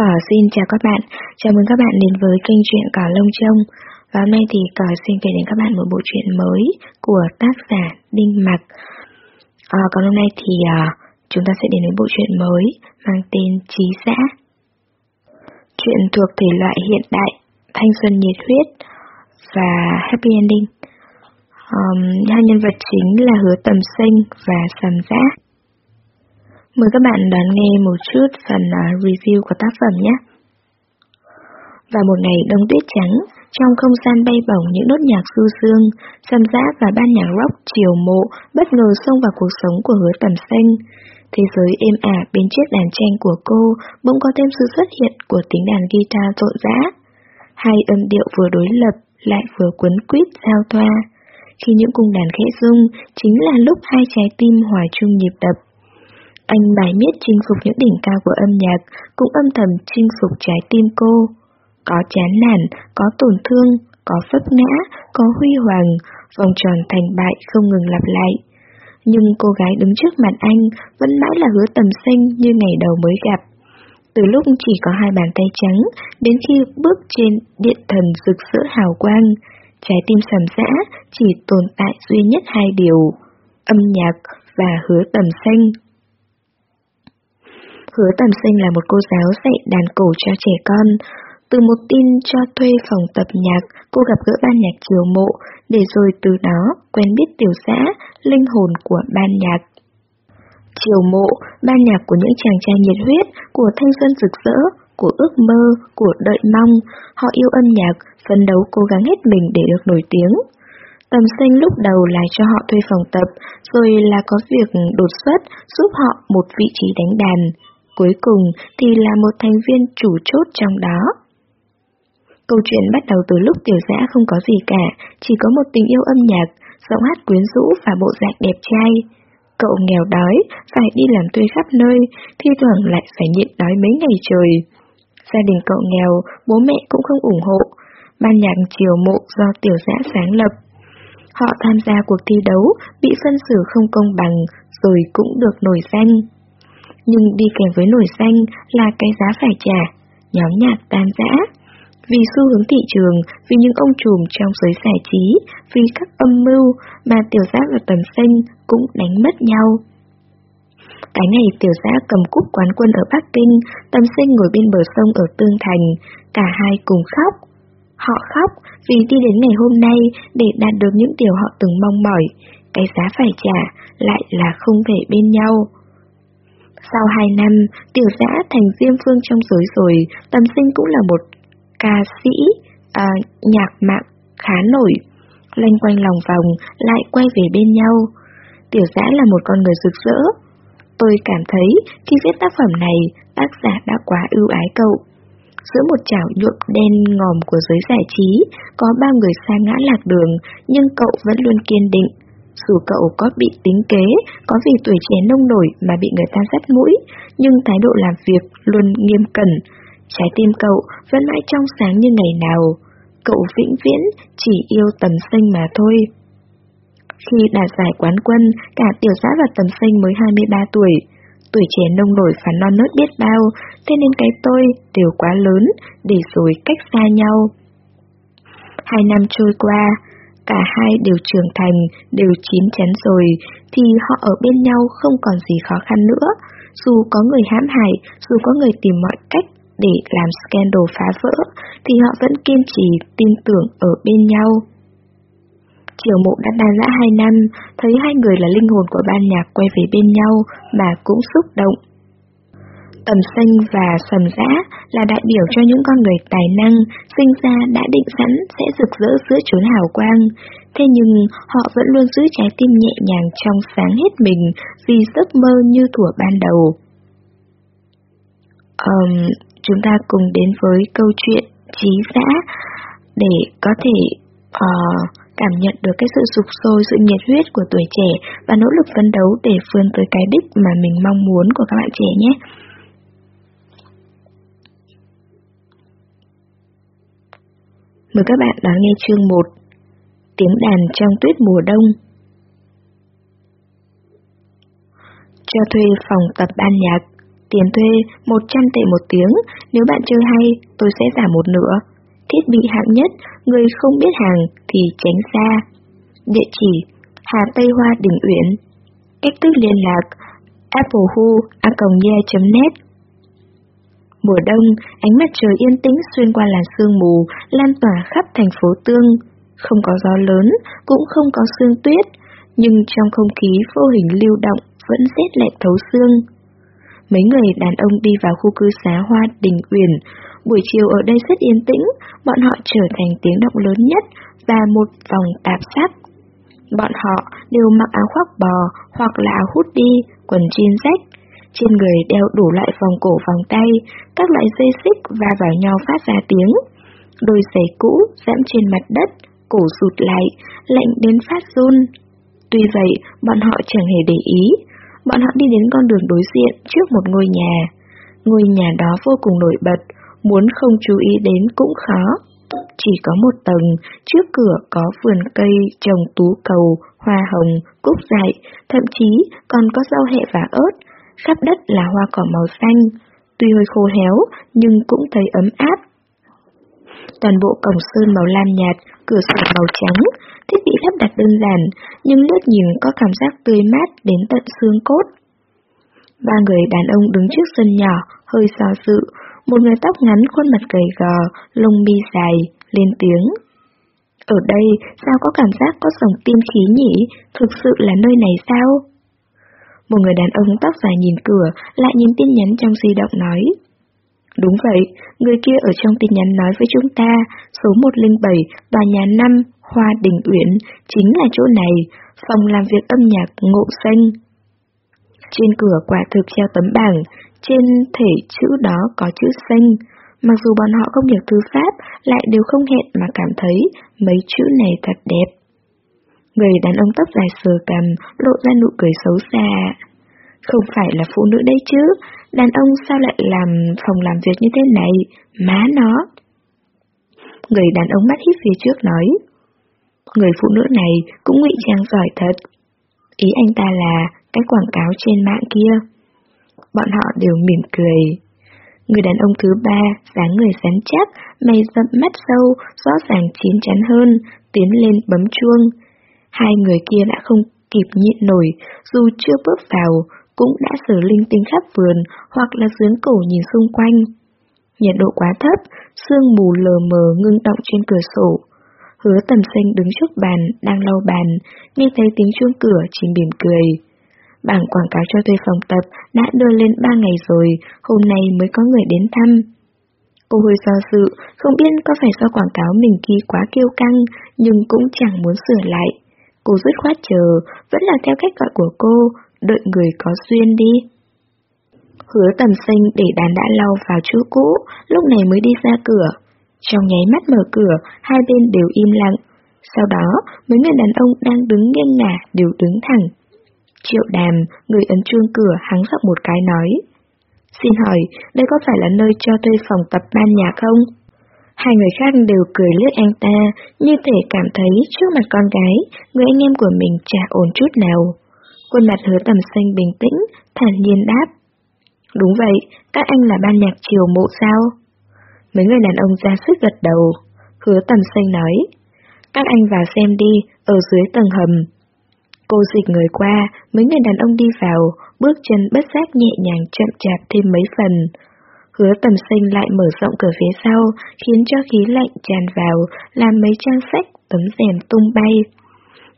Cỏ xin chào các bạn, chào mừng các bạn đến với kênh truyện Cỏ Lông Trông. Và hôm nay thì Cỏ xin kể đến các bạn một bộ truyện mới của tác giả Đinh Mặc. À, còn hôm nay thì à, chúng ta sẽ đến với bộ truyện mới mang tên Trí Xã. Chuyện thuộc thể loại hiện đại, thanh xuân nhiệt huyết và happy ending. Um, hai nhân vật chính là Hứa Tầm Sinh và Sầm Giác Mời các bạn đón nghe một chút phần à, review của tác phẩm nhé. Vào một ngày đông tuyết trắng, trong không gian bay bổng những nốt nhạc du dương, Sam Giác và ban nhạc rock chiều mộ bất ngờ xông vào cuộc sống của hứa tầm xanh. Thế giới êm ả bên chiếc đàn tranh của cô bỗng có thêm sự xuất hiện của tiếng đàn guitar rộn rã. Hai âm điệu vừa đối lập lại vừa quấn quýt giao thoa. Khi những cung đàn khẽ rung, chính là lúc hai trái tim hòa chung nhịp đập. Anh bài miết chinh phục những đỉnh cao của âm nhạc, cũng âm thầm chinh phục trái tim cô. Có chán nản, có tổn thương, có phấp ngã, có huy hoàng, vòng tròn thành bại không ngừng lặp lại. Nhưng cô gái đứng trước mặt anh vẫn mãi là hứa tầm xanh như ngày đầu mới gặp. Từ lúc chỉ có hai bàn tay trắng, đến khi bước trên điện thần rực rỡ hào quang, trái tim sầm dã chỉ tồn tại duy nhất hai điều, âm nhạc và hứa tầm xanh. Hứa Tầm Sinh là một cô giáo dạy đàn cổ cho trẻ con. Từ một tin cho thuê phòng tập nhạc, cô gặp gỡ ban nhạc chiều mộ, để rồi từ đó quen biết tiểu xã, linh hồn của ban nhạc. Chiều mộ, ban nhạc của những chàng trai nhiệt huyết, của thanh xuân rực rỡ, của ước mơ, của đợi mong, họ yêu âm nhạc, phấn đấu cố gắng hết mình để được nổi tiếng. Tầm sinh lúc đầu là cho họ thuê phòng tập, rồi là có việc đột xuất giúp họ một vị trí đánh đàn, cuối cùng thì là một thành viên chủ chốt trong đó. Câu chuyện bắt đầu từ lúc tiểu dã không có gì cả, chỉ có một tình yêu âm nhạc, giọng hát quyến rũ và bộ dạng đẹp trai. Cậu nghèo đói, phải đi làm thuê khắp nơi, thi thoảng lại phải nhịn đói mấy ngày trời. Gia đình cậu nghèo, bố mẹ cũng không ủng hộ. Ban nhạc chiều mộ do tiểu dã sáng lập. Họ tham gia cuộc thi đấu, bị phân xử không công bằng, rồi cũng được nổi danh nhưng đi kèm với nổi danh là cái giá phải trả, nhóm nhạc tan rã. Vì xu hướng thị trường, vì những ông trùm trong giới giải trí, vì các âm mưu mà tiểu giác và tầm xanh cũng đánh mất nhau. Cái ngày tiểu giã cầm cúp quán quân ở Bắc Kinh, tầm sinh ngồi bên bờ sông ở Tương Thành, cả hai cùng khóc. Họ khóc vì đi đến ngày hôm nay để đạt được những điều họ từng mong mỏi, cái giá phải trả lại là không thể bên nhau. Sau hai năm, tiểu giã thành diêm phương trong giới rồi, tâm sinh cũng là một ca sĩ, à, nhạc mạng khá nổi. Lanh quanh lòng vòng, lại quay về bên nhau. Tiểu giã là một con người rực rỡ. Tôi cảm thấy khi viết tác phẩm này, tác giả đã quá ưu ái cậu. Giữa một chảo nhuộm đen ngòm của giới giải trí, có ba người xa ngã lạc đường, nhưng cậu vẫn luôn kiên định, dù cậu có bị tính kế, có vì tuổi trẻ nông nổi mà bị người ta dắt mũi, nhưng thái độ làm việc luôn nghiêm cẩn. Trái tim cậu vẫn mãi trong sáng như ngày nào. Cậu vĩnh viễn chỉ yêu tầm xanh mà thôi. Khi đạt giải quán quân, cả tiểu giã và tầm xanh mới 23 tuổi. Tuổi trẻ nông nổi và non nớt biết bao, thế nên cái tôi đều quá lớn, để rồi cách xa nhau. Hai năm trôi qua, cả hai đều trưởng thành, đều chín chắn rồi, thì họ ở bên nhau không còn gì khó khăn nữa. Dù có người hãm hại, dù có người tìm mọi cách để làm scandal phá vỡ, thì họ vẫn kiên trì tin tưởng ở bên nhau. Triều mộ đã đàn dã hai năm, thấy hai người là linh hồn của ban nhạc quay về bên nhau mà cũng xúc động. Tầm xanh và sầm giã là đại biểu cho những con người tài năng, sinh ra đã định sẵn sẽ rực rỡ giữa chốn hào quang. Thế nhưng họ vẫn luôn giữ trái tim nhẹ nhàng trong sáng hết mình vì giấc mơ như thủa ban đầu. Um, chúng ta cùng đến với câu chuyện trí giã để có thể uh, cảm nhận được cái sự sụp sôi, sự nhiệt huyết của tuổi trẻ và nỗ lực phấn đấu để vươn tới cái đích mà mình mong muốn của các bạn trẻ nhé. Mời các bạn đón nghe chương 1 Tiếng đàn trong tuyết mùa đông Cho thuê phòng tập ban nhạc Tiền thuê 100 tệ một tiếng, nếu bạn chơi hay, tôi sẽ giảm một nửa. Thiết bị hạng nhất, người không biết hàng thì tránh xa. Địa chỉ Hà Tây Hoa Đình Uyển Cách thức liên lạc applehu.net Mùa đông, ánh mặt trời yên tĩnh xuyên qua làn sương mù, lan tỏa khắp thành phố Tương. Không có gió lớn, cũng không có sương tuyết, nhưng trong không khí vô hình lưu động vẫn rét lạnh thấu xương. Mấy người đàn ông đi vào khu cư xá Hoa Đình Uyển. Buổi chiều ở đây rất yên tĩnh, bọn họ trở thành tiếng động lớn nhất và một vòng tạp sắc. Bọn họ đều mặc áo khoác bò hoặc là áo hút đi, quần jean rách. Trên người đeo đủ loại vòng cổ vòng tay, các loại dây xích và vào nhau phát ra tiếng. Đôi giày cũ dẫm trên mặt đất, cổ sụt lại, lạnh đến phát run. Tuy vậy, bọn họ chẳng hề để ý. Bọn họ đi đến con đường đối diện trước một ngôi nhà. Ngôi nhà đó vô cùng nổi bật, muốn không chú ý đến cũng khó. Chỉ có một tầng, trước cửa có vườn cây trồng tú cầu, hoa hồng, cúc dại, thậm chí còn có rau hẹ và ớt, khắp đất là hoa cỏ màu xanh. Tuy hơi khô héo, nhưng cũng thấy ấm áp. Toàn bộ cổng sơn màu lam nhạt, cửa sổ màu trắng, thiết bị lắp đặt đơn giản, nhưng lướt nhìn có cảm giác tươi mát đến tận xương cốt. Ba người đàn ông đứng trước sân nhỏ, hơi xò sự, một người tóc ngắn khuôn mặt gầy gò, lông mi dài, lên tiếng. Ở đây sao có cảm giác có dòng tiên khí nhỉ, thực sự là nơi này sao? Một người đàn ông tóc dài nhìn cửa, lại nhìn tin nhắn trong di động nói. Đúng vậy, người kia ở trong tin nhắn nói với chúng ta, số 107, tòa nhà 5, Hoa Đình Uyển, chính là chỗ này, phòng làm việc âm nhạc Ngộ Xanh. Trên cửa quả thực treo tấm bảng, trên thể chữ đó có chữ xanh. Mặc dù bọn họ không hiểu thư pháp, lại đều không hẹn mà cảm thấy mấy chữ này thật đẹp. Người đàn ông tóc dài sờ cằm, lộ ra nụ cười xấu xa. Không phải là phụ nữ đấy chứ, đàn ông sao lại làm phòng làm việc như thế này, má nó. Người đàn ông mắt hít phía trước nói. Người phụ nữ này cũng ngụy trang giỏi thật. Ý anh ta là cái quảng cáo trên mạng kia. Bọn họ đều mỉm cười. Người đàn ông thứ ba, dáng người rắn chắc, mày rậm mắt sâu, rõ ràng chín chắn hơn, tiến lên bấm chuông. Hai người kia đã không kịp nhịn nổi, dù chưa bước vào, cũng đã sờ linh tinh khắp vườn hoặc là dướng cổ nhìn xung quanh. Nhiệt độ quá thấp, sương mù lờ mờ ngưng động trên cửa sổ. Hứa tầm xanh đứng trước bàn, đang lau bàn, nghe thấy tiếng chuông cửa chỉ mỉm cười. Bảng quảng cáo cho thuê phòng tập đã đưa lên ba ngày rồi, hôm nay mới có người đến thăm. Cô hơi do dự, không biết có phải do quảng cáo mình ghi quá kiêu căng, nhưng cũng chẳng muốn sửa lại. Cô dứt khoát chờ, vẫn là theo cách gọi của cô, đợi người có duyên đi. Hứa tầm xanh để đàn đã lau vào chỗ cũ, lúc này mới đi ra cửa. Trong nháy mắt mở cửa, hai bên đều im lặng. Sau đó, mấy người đàn ông đang đứng nghiêng ngả đều đứng thẳng. Triệu đàm, người ấn chuông cửa hắng giọng một cái nói. Xin hỏi, đây có phải là nơi cho thuê phòng tập ban nhạc không? Hai người khác đều cười lướt anh ta, như thể cảm thấy trước mặt con gái, người anh em của mình chả ổn chút nào. Khuôn mặt hứa tầm xanh bình tĩnh, thản nhiên đáp. Đúng vậy, các anh là ban nhạc chiều mộ sao? Mấy người đàn ông ra sức gật đầu. Hứa tầm xanh nói. Các anh vào xem đi, ở dưới tầng hầm. Cô dịch người qua, mấy người đàn ông đi vào, bước chân bất giác nhẹ nhàng chậm chạp thêm mấy phần. Hứa tầm xanh lại mở rộng cửa phía sau, khiến cho khí lạnh tràn vào, làm mấy trang sách, tấm rèm tung bay.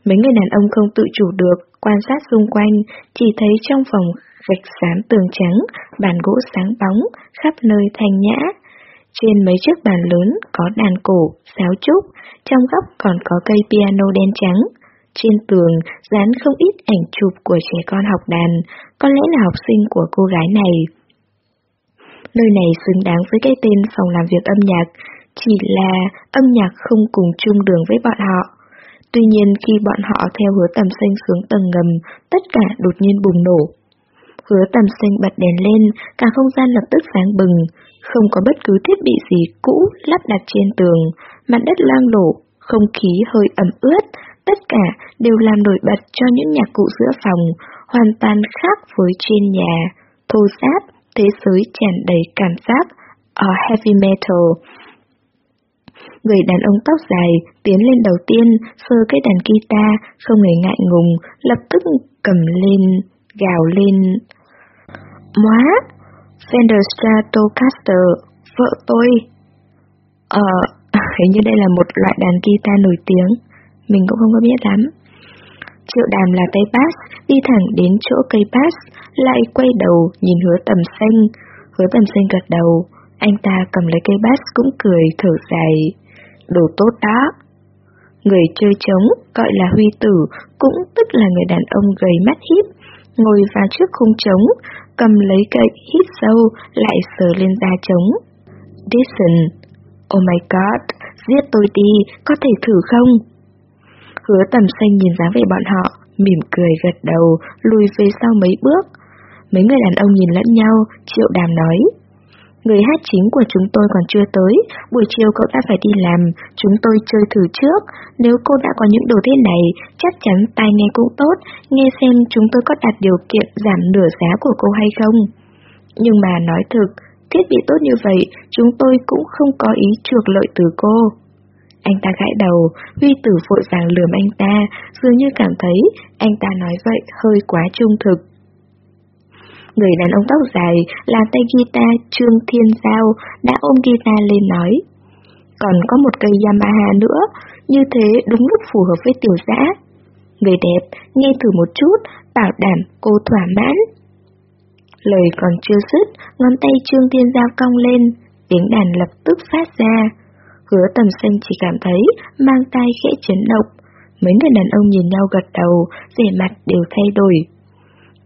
Mấy người đàn ông không tự chủ được, quan sát xung quanh, chỉ thấy trong phòng gạch xám tường trắng, bàn gỗ sáng bóng, khắp nơi thanh nhã. Trên mấy chiếc bàn lớn có đàn cổ, sáo trúc, trong góc còn có cây piano đen trắng. Trên tường dán không ít ảnh chụp của trẻ con học đàn, có lẽ là học sinh của cô gái này. Nơi này xứng đáng với cái tên phòng làm việc âm nhạc, chỉ là âm nhạc không cùng chung đường với bọn họ. Tuy nhiên khi bọn họ theo hứa tầm xanh xuống tầng ngầm, tất cả đột nhiên bùng nổ. Hứa tầm xanh bật đèn lên, cả không gian lập tức sáng bừng, không có bất cứ thiết bị gì cũ lắp đặt trên tường, mặt đất loang lổ, không khí hơi ẩm ướt, tất cả đều làm nổi bật cho những nhạc cụ giữa phòng, hoàn toàn khác với trên nhà, thô sát thế giới tràn đầy cảm giác ở heavy metal. Người đàn ông tóc dài tiến lên đầu tiên, sơ cái đàn guitar, không hề ngại ngùng, lập tức cầm lên, gào lên. Móa! Fender Stratocaster, vợ tôi. Ờ, hình như đây là một loại đàn guitar nổi tiếng, mình cũng không có biết lắm. Triệu đàm là tay pass, đi thẳng đến chỗ cây pass, lại quay đầu nhìn hứa tầm xanh. Hứa tầm xanh gật đầu, anh ta cầm lấy cây bass cũng cười thở dài. Đồ tốt đó. Người chơi trống, gọi là huy tử, cũng tức là người đàn ông gầy mắt híp, ngồi vào trước khung trống, cầm lấy cây hít sâu, lại sờ lên da trống. Dixon, oh my god, giết tôi đi, có thể thử không? Hứa tầm xanh nhìn dáng vẻ bọn họ, mỉm cười gật đầu, lùi về sau mấy bước. Mấy người đàn ông nhìn lẫn nhau, triệu đàm nói. Người hát chính của chúng tôi còn chưa tới, buổi chiều cậu ta phải đi làm, chúng tôi chơi thử trước. Nếu cô đã có những đồ thế này, chắc chắn tai nghe cũng tốt, nghe xem chúng tôi có đạt điều kiện giảm nửa giá của cô hay không. Nhưng mà nói thực, thiết bị tốt như vậy, chúng tôi cũng không có ý trược lợi từ cô. Anh ta gãi đầu, Huy tử vội vàng lườm anh ta, dường như cảm thấy anh ta nói vậy hơi quá trung thực. Người đàn ông tóc dài là tay guitar Trương Thiên Giao đã ôm guitar lên nói. Còn có một cây Yamaha nữa, như thế đúng lúc phù hợp với tiểu giã. Người đẹp, nghe thử một chút, bảo đảm cô thỏa mãn. Lời còn chưa dứt, ngón tay Trương Thiên Giao cong lên, tiếng đàn lập tức phát ra. Hứa tầm xanh chỉ cảm thấy mang tay khẽ chấn động. Mấy người đàn ông nhìn nhau gật đầu, vẻ mặt đều thay đổi.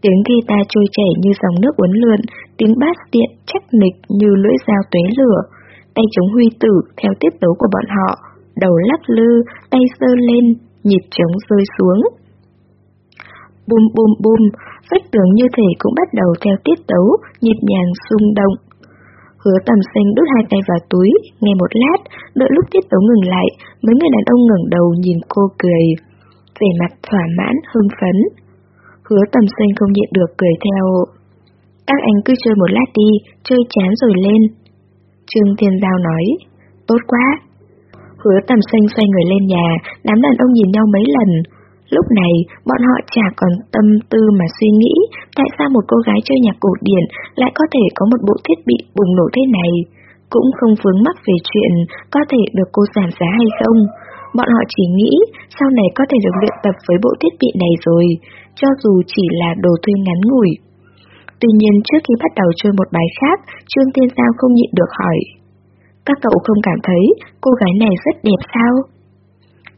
Tiếng guitar trôi chảy như dòng nước uốn lượn, tiếng bass điện chắc nịch như lưỡi dao tuế lửa. Tay chống huy tử theo tiết tấu của bọn họ, đầu lắc lư, tay sơ lên, nhịp trống rơi xuống. Bum bum bum, vách tường như thể cũng bắt đầu theo tiết tấu, nhịp nhàng rung động. Hứa tầm xanh đút hai tay vào túi, nghe một lát, đợi lúc tiết tấu ngừng lại, mấy người đàn ông ngẩng đầu nhìn cô cười. Vẻ mặt thỏa mãn, hưng phấn. Hứa tầm xanh không nhịn được cười theo. Các anh cứ chơi một lát đi, chơi chán rồi lên. Trương Thiên Giao nói, tốt quá. Hứa tầm xanh xoay người lên nhà, đám đàn ông nhìn nhau mấy lần. Lúc này, bọn họ chả còn tâm tư mà suy nghĩ tại sao một cô gái chơi nhạc cổ điển lại có thể có một bộ thiết bị bùng nổ thế này. Cũng không vướng mắc về chuyện có thể được cô giảm giá hay không. Bọn họ chỉ nghĩ sau này có thể được luyện tập với bộ thiết bị này rồi, cho dù chỉ là đồ thuê ngắn ngủi. Tuy nhiên trước khi bắt đầu chơi một bài khác, Trương Tiên Giao không nhịn được hỏi. Các cậu không cảm thấy cô gái này rất đẹp sao?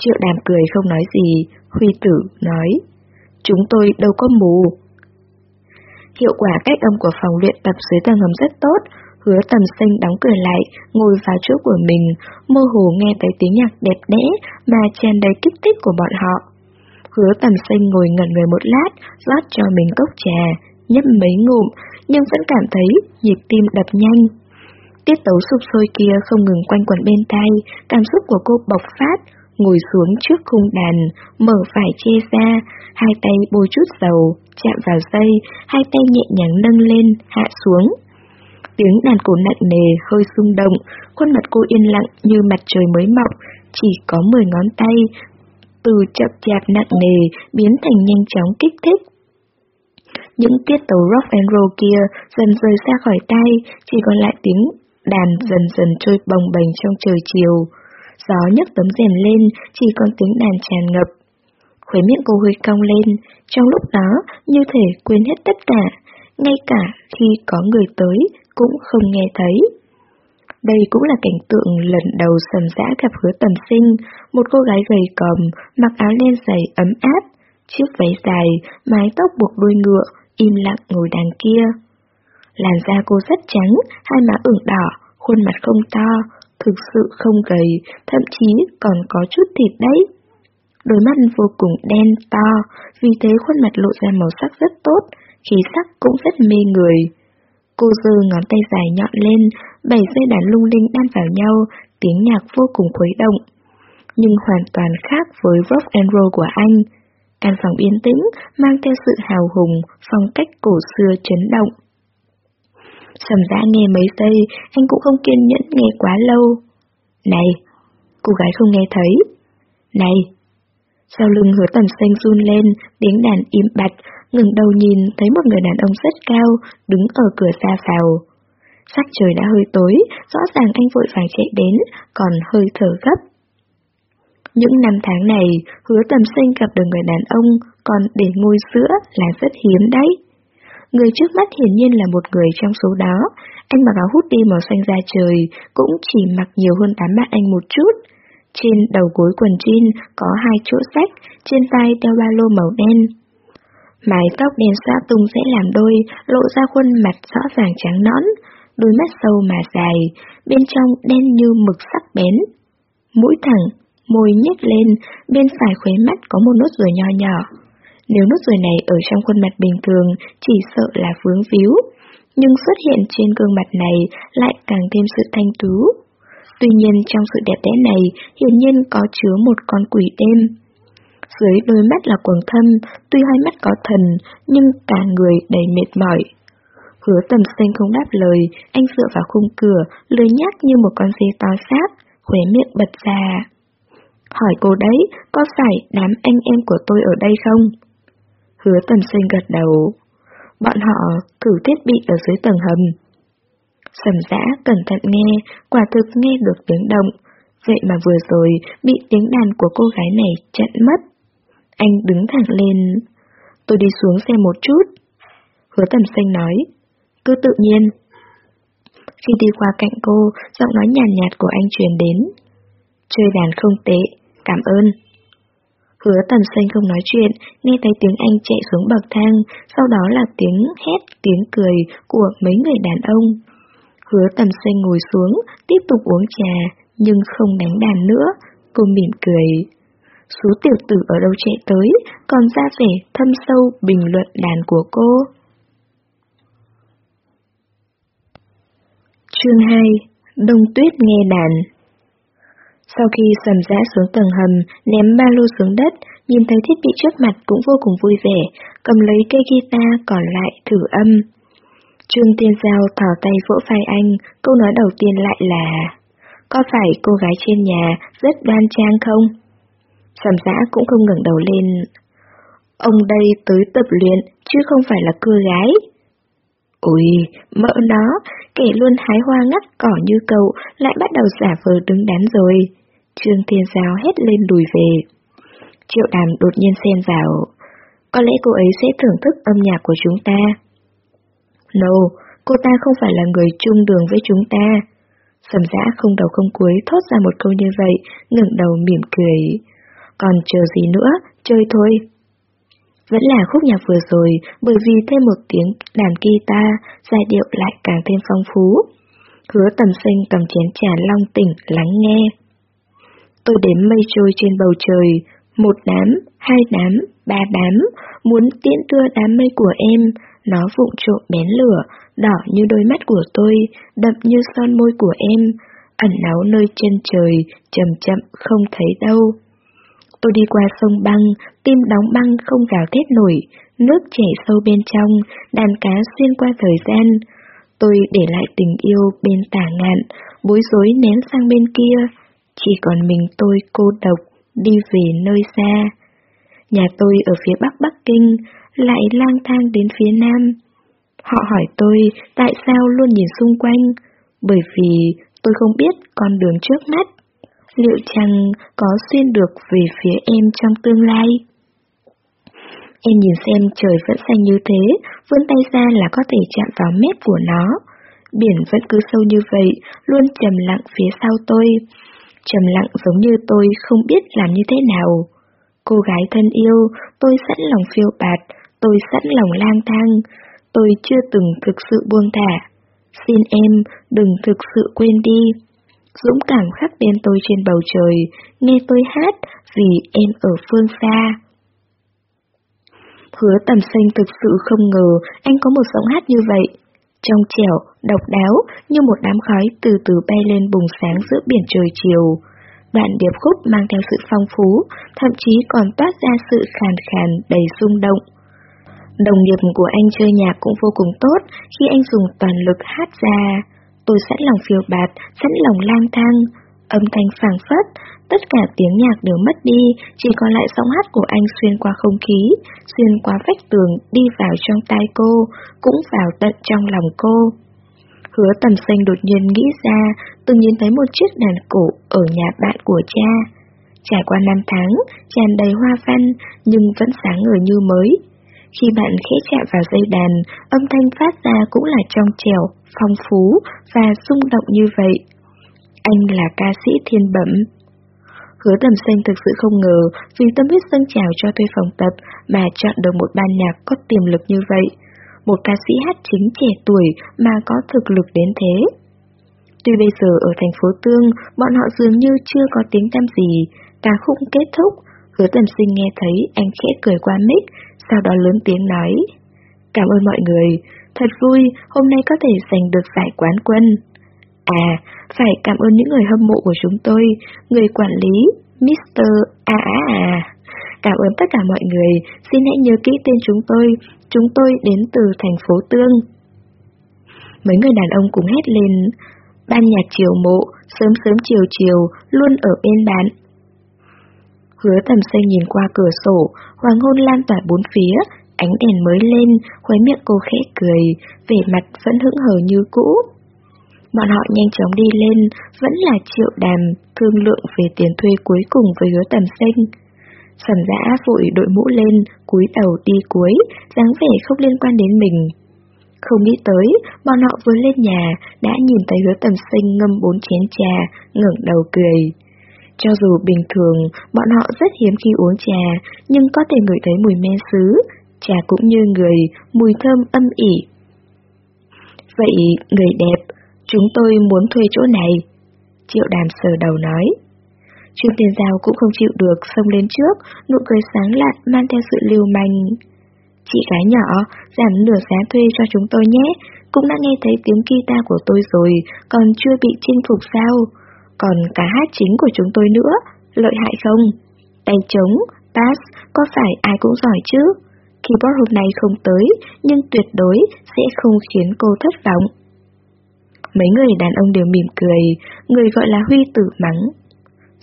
Triệu đàm cười không nói gì, Huy tử nói. Chúng tôi đâu có mù. Hiệu quả cách âm của phòng luyện tập dưới tầng hầm rất tốt, hứa tầm xanh đóng cửa lại, ngồi vào chỗ của mình, mơ hồ nghe thấy tiếng nhạc đẹp đẽ mà tràn đầy kích thích của bọn họ. Hứa tầm xanh ngồi ngẩn người một lát, rót cho mình cốc trà, nhấp mấy ngụm, nhưng vẫn cảm thấy nhịp tim đập nhanh. Tiết tấu sụp sôi kia không ngừng quanh quẩn bên tay, cảm xúc của cô bộc phát, ngồi xuống trước khung đàn, mở vải che ra, hai tay bôi chút dầu, chạm vào dây, hai tay nhẹ nhàng nâng lên, hạ xuống. Tiếng đàn cổ nặng nề, hơi rung động, khuôn mặt cô yên lặng như mặt trời mới mọc, chỉ có 10 ngón tay, từ chậm chạp nặng nề biến thành nhanh chóng kích thích. Những tiết tấu rock and roll kia dần rời ra khỏi tay, chỉ còn lại tiếng đàn dần dần trôi bồng bềnh trong trời chiều. Gió nhấc tấm rèm lên, chỉ còn tiếng đàn tràn ngập. Khuế miệng cô hơi cong lên, trong lúc đó như thể quên hết tất cả, ngay cả khi có người tới cũng không nghe thấy. Đây cũng là cảnh tượng lần đầu sầm dã gặp hứa tầm sinh, một cô gái gầy còm, mặc áo len dày ấm áp, chiếc váy dài, mái tóc buộc đuôi ngựa, im lặng ngồi đàn kia. Làn da cô rất trắng, hai má ửng đỏ, khuôn mặt không to, thực sự không gầy, thậm chí còn có chút thịt đấy. Đôi mắt vô cùng đen, to, vì thế khuôn mặt lộ ra màu sắc rất tốt, khí sắc cũng rất mê người. Cô giơ ngón tay dài nhọn lên, bảy dây đàn lung linh đan vào nhau, tiếng nhạc vô cùng khuấy động. Nhưng hoàn toàn khác với rock and roll của anh. Căn phòng yên tĩnh, mang theo sự hào hùng, phong cách cổ xưa chấn động. Sầm ra nghe mấy giây, anh cũng không kiên nhẫn nghe quá lâu. Này! Cô gái không nghe thấy. Này! Sau lưng hứa tầm xanh run lên, tiếng đàn im bặt, ngừng đầu nhìn thấy một người đàn ông rất cao, đứng ở cửa ra vào. Sắc trời đã hơi tối, rõ ràng anh vội vàng chạy đến, còn hơi thở gấp. Những năm tháng này, hứa tầm sinh gặp được người đàn ông, còn để ngôi sữa là rất hiếm đấy. Người trước mắt hiển nhiên là một người trong số đó, anh mặc áo hút đi màu xanh da trời, cũng chỉ mặc nhiều hơn đám bạn anh một chút. Trên đầu gối quần jean có hai chỗ sách, trên tay đeo ba lô màu đen. Mái tóc đen xõa tung sẽ làm đôi, lộ ra khuôn mặt rõ ràng trắng nõn, đôi mắt sâu mà dài, bên trong đen như mực sắc bén. Mũi thẳng, môi nhếch lên, bên phải khóe mắt có một nốt ruồi nho nhỏ. Nếu nốt ruồi này ở trong khuôn mặt bình thường, chỉ sợ là vướng víu, nhưng xuất hiện trên gương mặt này lại càng thêm sự thanh tú. Tuy nhiên trong sự đẹp đẽ này hiển nhiên có chứa một con quỷ đêm. Dưới đôi mắt là quầng thâm, tuy hai mắt có thần, nhưng cả người đầy mệt mỏi. Hứa tầm xanh không đáp lời, anh dựa vào khung cửa, lười nhác như một con dê to xác, khóe miệng bật ra. Hỏi cô đấy, có phải đám anh em của tôi ở đây không? Hứa tần sinh gật đầu. Bọn họ thử thiết bị ở dưới tầng hầm. Sầm dã cẩn thận nghe, quả thực nghe được tiếng động. Vậy mà vừa rồi bị tiếng đàn của cô gái này chặn mất. Anh đứng thẳng lên. Tôi đi xuống xem một chút. Hứa tầm xanh nói. Cứ tự nhiên. Khi đi qua cạnh cô, giọng nói nhàn nhạt, nhạt của anh truyền đến. Chơi đàn không tệ, cảm ơn. Hứa tầm xanh không nói chuyện, nghe thấy tiếng anh chạy xuống bậc thang, sau đó là tiếng hét, tiếng cười của mấy người đàn ông. Hứa tầm xanh ngồi xuống, tiếp tục uống trà, nhưng không đánh đàn nữa, cô mỉm cười. Số tiểu tử ở đâu chạy tới, còn ra vẻ thâm sâu bình luận đàn của cô. Chương 2 Đông Tuyết nghe đàn sau khi sầm rã xuống tầng hầm, ném ba lô xuống đất, nhìn thấy thiết bị trước mặt cũng vô cùng vui vẻ, cầm lấy cây guitar còn lại thử âm. Trương Tiên Giao thỏ tay vỗ vai anh, câu nói đầu tiên lại là Có phải cô gái trên nhà rất đoan trang không? Sầm giã cũng không ngẩng đầu lên. Ông đây tới tập luyện, chứ không phải là cưa gái. Ôi, mỡ nó, kẻ luôn hái hoa ngắt cỏ như cậu, lại bắt đầu giả vờ đứng đắn rồi. Trương Thiên Giao hét lên đùi về. Triệu đàm đột nhiên xen vào. Có lẽ cô ấy sẽ thưởng thức âm nhạc của chúng ta. No, cô ta không phải là người chung đường với chúng ta. Sầm giã không đầu không cuối thốt ra một câu như vậy, ngẩng đầu mỉm cười. Còn chờ gì nữa, chơi thôi. Vẫn là khúc nhạc vừa rồi, bởi vì thêm một tiếng đàn guitar, giai điệu lại càng thêm phong phú. Hứa tầm sinh cầm chén trà long tỉnh, lắng nghe. Tôi đếm mây trôi trên bầu trời, một đám, hai đám, ba đám, muốn tiễn đưa đám mây của em, nó vụng trộm bén lửa, đỏ như đôi mắt của tôi, đậm như son môi của em, ẩn náu nơi chân trời, chậm chậm không thấy đâu. Tôi đi qua sông băng, tim đóng băng không gào thét nổi, nước chảy sâu bên trong, đàn cá xuyên qua thời gian. Tôi để lại tình yêu bên tả ngạn, bối rối ném sang bên kia, chỉ còn mình tôi cô độc, đi về nơi xa. Nhà tôi ở phía bắc Bắc Kinh, lại lang thang đến phía nam. Họ hỏi tôi tại sao luôn nhìn xung quanh, bởi vì tôi không biết con đường trước mắt liệu chăng có xuyên được về phía em trong tương lai? Em nhìn xem trời vẫn xanh như thế, vươn tay ra là có thể chạm vào mép của nó. Biển vẫn cứ sâu như vậy, luôn trầm lặng phía sau tôi. Trầm lặng giống như tôi không biết làm như thế nào. Cô gái thân yêu, tôi sẵn lòng phiêu bạt, tôi sẵn lòng lang thang, tôi chưa từng thực sự buông thả. Xin em đừng thực sự quên đi. Dũng cảm khắc tên tôi trên bầu trời, nghe tôi hát vì em ở phương xa. Hứa tầm xanh thực sự không ngờ anh có một giọng hát như vậy. Trong trẻo, độc đáo, như một đám khói từ từ bay lên bùng sáng giữa biển trời chiều. Đoạn điệp khúc mang theo sự phong phú, thậm chí còn toát ra sự khàn khàn đầy rung động. Đồng nghiệp của anh chơi nhạc cũng vô cùng tốt khi anh dùng toàn lực hát ra. Tôi sẵn lòng phiêu bạt, sẵn lòng lang thang. Âm thanh phảng phất, tất cả tiếng nhạc đều mất đi, chỉ còn lại giọng hát của anh xuyên qua không khí, xuyên qua vách tường đi vào trong tai cô, cũng vào tận trong lòng cô. Hứa tầm xanh đột nhiên nghĩ ra, từng nhìn thấy một chiếc đàn cổ ở nhà bạn của cha. Trải qua năm tháng, tràn đầy hoa văn, nhưng vẫn sáng ngời như mới. Khi bạn khẽ chạm vào dây đàn, âm thanh phát ra cũng là trong trẻo, phong phú và rung động như vậy. Anh là ca sĩ thiên bẩm. Hứa tầm xanh thực sự không ngờ vì tâm huyết dâng trào cho thuê phòng tập mà chọn được một ban nhạc có tiềm lực như vậy. Một ca sĩ hát chính trẻ tuổi mà có thực lực đến thế. Tuy bây giờ ở thành phố Tương, bọn họ dường như chưa có tiếng tăm gì, ca khúc kết thúc, hứa tầm sinh nghe thấy anh khẽ cười qua mic, sau đó lớn tiếng nói. Cảm ơn mọi người, thật vui hôm nay có thể giành được giải quán quân. À, phải cảm ơn những người hâm mộ của chúng tôi, người quản lý, Mr. A à à. Cảm ơn tất cả mọi người, xin hãy nhớ kỹ tên chúng tôi, chúng tôi đến từ thành phố Tương. Mấy người đàn ông cùng hét lên, ban nhạc chiều mộ, sớm sớm chiều chiều, luôn ở bên bạn. Hứa tầm xanh nhìn qua cửa sổ, hoàng hôn lan tỏa bốn phía, ánh đèn mới lên, khóe miệng cô khẽ cười, vẻ mặt vẫn hững hờ như cũ. Bọn họ nhanh chóng đi lên, vẫn là triệu đàm, thương lượng về tiền thuê cuối cùng với hứa tầm sinh Sầm giã vội đội mũ lên, cúi đầu đi cuối, dáng vẻ không liên quan đến mình. Không nghĩ tới, bọn họ vừa lên nhà, đã nhìn thấy hứa tầm sinh ngâm bốn chén trà, ngẩng đầu cười. Cho dù bình thường, bọn họ rất hiếm khi uống trà, nhưng có thể ngửi thấy mùi men sứ, trà cũng như người, mùi thơm âm ỉ. Vậy, người đẹp, chúng tôi muốn thuê chỗ này. Triệu đàm sờ đầu nói. Trương Tiên Giao cũng không chịu được, xông lên trước, nụ cười sáng lạn mang theo sự lưu manh. Chị gái nhỏ, giảm nửa giá thuê cho chúng tôi nhé, cũng đã nghe thấy tiếng guitar của tôi rồi, còn chưa bị chinh phục sao? Còn cả hát chính của chúng tôi nữa, lợi hại không? Tay trống, bass, có phải ai cũng giỏi chứ? Keyboard hôm nay không tới, nhưng tuyệt đối sẽ không khiến cô thất vọng. Mấy người đàn ông đều mỉm cười, người gọi là Huy tử mắng.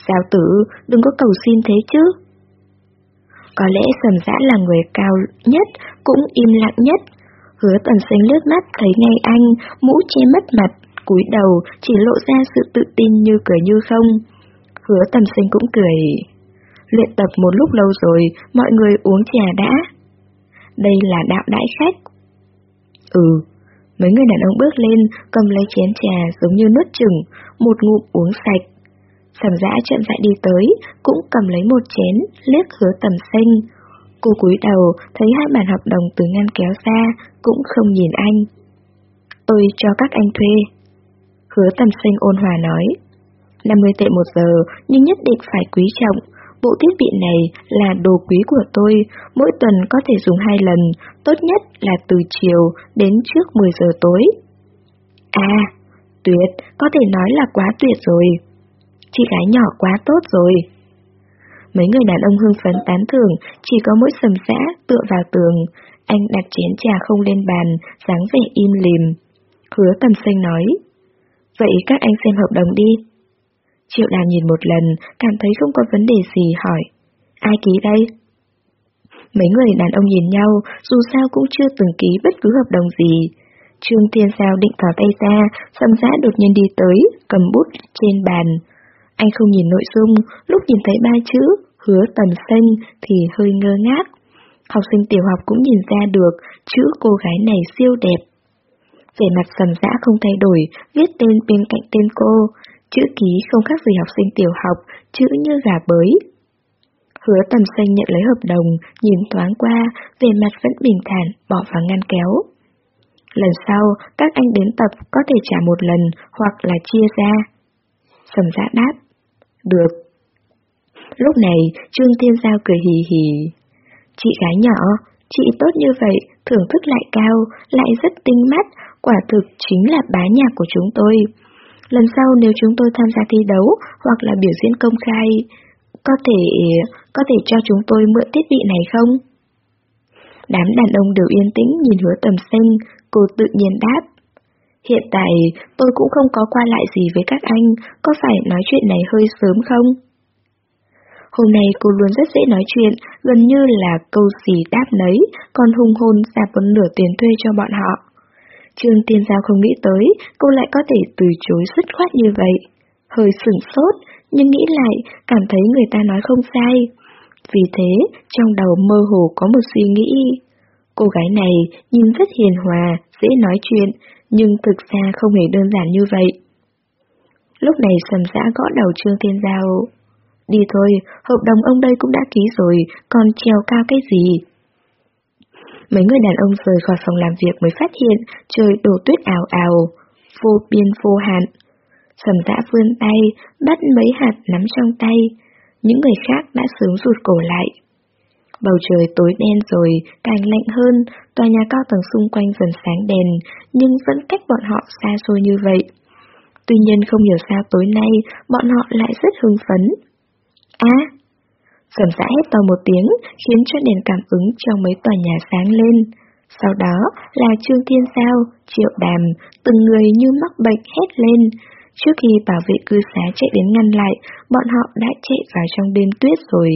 Sao tử, đừng có cầu xin thế chứ. Có lẽ sầm dã là người cao nhất, cũng im lặng nhất. Hứa tần xanh lướt mắt thấy ngay anh, mũ che mất mặt, cúi đầu chỉ lộ ra sự tự tin như cười như không. Hứa tầm xanh cũng cười. Luyện tập một lúc lâu rồi, mọi người uống trà đã. Đây là đạo đãi khách. Ừ, mấy người đàn ông bước lên, cầm lấy chén trà giống như nuốt chừng, một ngụm uống sạch. Sầm dã chậm rãi đi tới, cũng cầm lấy một chén, liếc hứa tầm xanh. Cô cúi đầu, thấy hai bản hợp đồng từ ngăn kéo ra, cũng không nhìn anh. Tôi cho các anh thuê. Hứa tầm xanh ôn hòa nói. 50 tệ một giờ, nhưng nhất định phải quý trọng. Bộ thiết bị này là đồ quý của tôi, mỗi tuần có thể dùng hai lần, tốt nhất là từ chiều đến trước 10 giờ tối. À, tuyệt, có thể nói là quá tuyệt rồi. Chị gái nhỏ quá tốt rồi. Mấy người đàn ông hưng phấn tán thưởng, chỉ có mỗi sầm xã tựa vào tường. Anh đặt chén trà không lên bàn, dáng vẻ im lìm. Hứa tầm xanh nói. Vậy các anh xem hợp đồng đi. Triệu đàm nhìn một lần, cảm thấy không có vấn đề gì hỏi. Ai ký đây? Mấy người đàn ông nhìn nhau, dù sao cũng chưa từng ký bất cứ hợp đồng gì. Trương Thiên Giao định thỏ tay ra, xâm giã đột nhiên đi tới, cầm bút trên bàn. Anh không nhìn nội dung, lúc nhìn thấy ba chữ, hứa tầm xanh thì hơi ngơ ngác. Học sinh tiểu học cũng nhìn ra được, chữ cô gái này siêu đẹp. Về mặt sầm dã không thay đổi, viết tên bên cạnh tên cô, chữ ký không khác gì học sinh tiểu học, chữ như gà bới. Hứa tầm xanh nhận lấy hợp đồng, nhìn thoáng qua, về mặt vẫn bình thản, bỏ vào ngăn kéo. Lần sau, các anh đến tập có thể trả một lần, hoặc là chia ra. Sầm giã đáp. Được. Lúc này, Trương Thiên Giao cười hì hì. Chị gái nhỏ, chị tốt như vậy, thưởng thức lại cao, lại rất tinh mắt, quả thực chính là bá nhạc của chúng tôi. Lần sau nếu chúng tôi tham gia thi đấu hoặc là biểu diễn công khai, có thể có thể cho chúng tôi mượn thiết bị này không? Đám đàn ông đều yên tĩnh nhìn hứa tầm xanh, cô tự nhiên đáp. Hiện tại tôi cũng không có qua lại gì với các anh, có phải nói chuyện này hơi sớm không? Hôm nay cô luôn rất dễ nói chuyện, gần như là câu gì đáp nấy, còn hùng hôn ra một nửa tiền thuê cho bọn họ. Trương Tiên Giao không nghĩ tới, cô lại có thể từ chối xuất khoát như vậy. Hơi sửng sốt, nhưng nghĩ lại, cảm thấy người ta nói không sai. Vì thế, trong đầu mơ hồ có một suy nghĩ. Cô gái này nhìn rất hiền hòa, dễ nói chuyện, nhưng thực ra không hề đơn giản như vậy. Lúc này sầm dã gõ đầu Trương Tiên Giao. Đi thôi, hợp đồng ông đây cũng đã ký rồi, còn treo cao cái gì? Mấy người đàn ông rời khỏi phòng làm việc mới phát hiện trời đổ tuyết ảo ảo, vô biên vô hạn. Sầm dã vươn tay, bắt mấy hạt nắm trong tay. Những người khác đã sướng rụt cổ lại. Bầu trời tối đen rồi, càng lạnh hơn, tòa nhà cao tầng xung quanh dần sáng đèn, nhưng vẫn cách bọn họ xa xôi như vậy. Tuy nhiên không hiểu sao tối nay, bọn họ lại rất hưng phấn. Á! À, Sầm xã hét to một tiếng, khiến cho đèn cảm ứng trong mấy tòa nhà sáng lên. Sau đó là Trương Thiên Sao, Triệu Đàm, từng người như mắc bệnh hét lên. Trước khi bảo vệ cư xá chạy đến ngăn lại, bọn họ đã chạy vào trong đêm tuyết rồi.